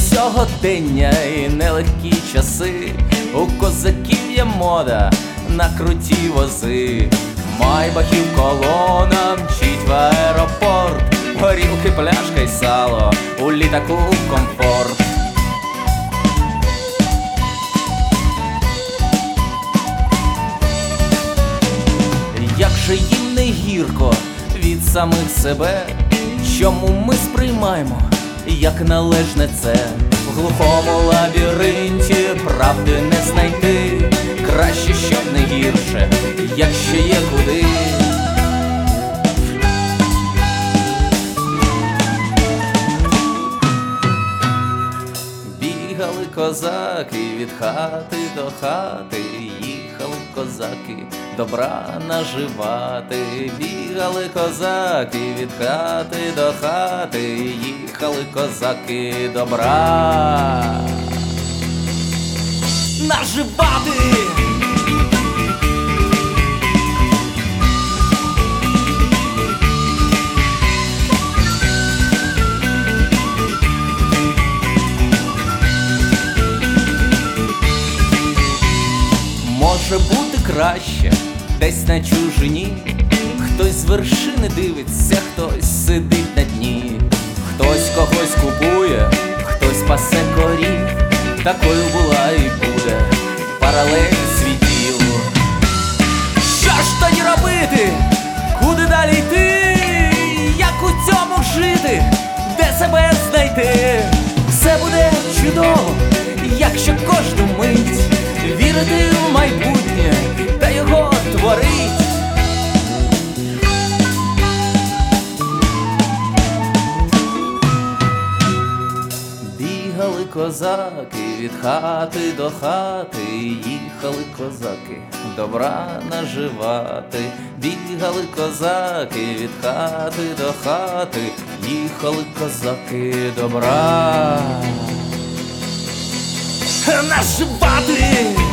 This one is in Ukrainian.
Сьогодення і нелегкі часи. У козаків є мода на круті вози. Майбахів колона мчить в аеропорт. Горілки, пляшка й сало, у літаку комфорт. Як же їм не гірко від самих себе, чому ми сприймаємо, як належне це в глухому лабіринті правди не знайти, краще, щоб не гірше, якщо є куди. Бігали козаки від хати до хати, козаки добра наживати, бігали козаки від хати до хати, їхали козаки добра. Наживати! Може бути краще десь на чужині, хтось з вершини дивиться, хтось сидить на дні, хтось когось купує, хтось пасе корів, такою була і буде паралель світів. Що ж тоді робити? Куди далі йти? Як у цьому жити? Де себе знайти? Все буде чудово, якщо кожну мить Бігали козаки від хати до хати, їхали козаки добра наживати, бігали козаки від хати до хати, їхали козаки добра. Наживати!